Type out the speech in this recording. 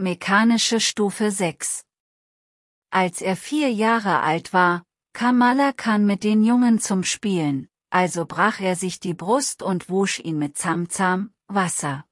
mechanische Stufe 6. Als er vier Jahre alt war, kam Malakan mit den Jungen zum Spielen, also brach er sich die Brust und wusch ihn mit Zamzam, Wasser.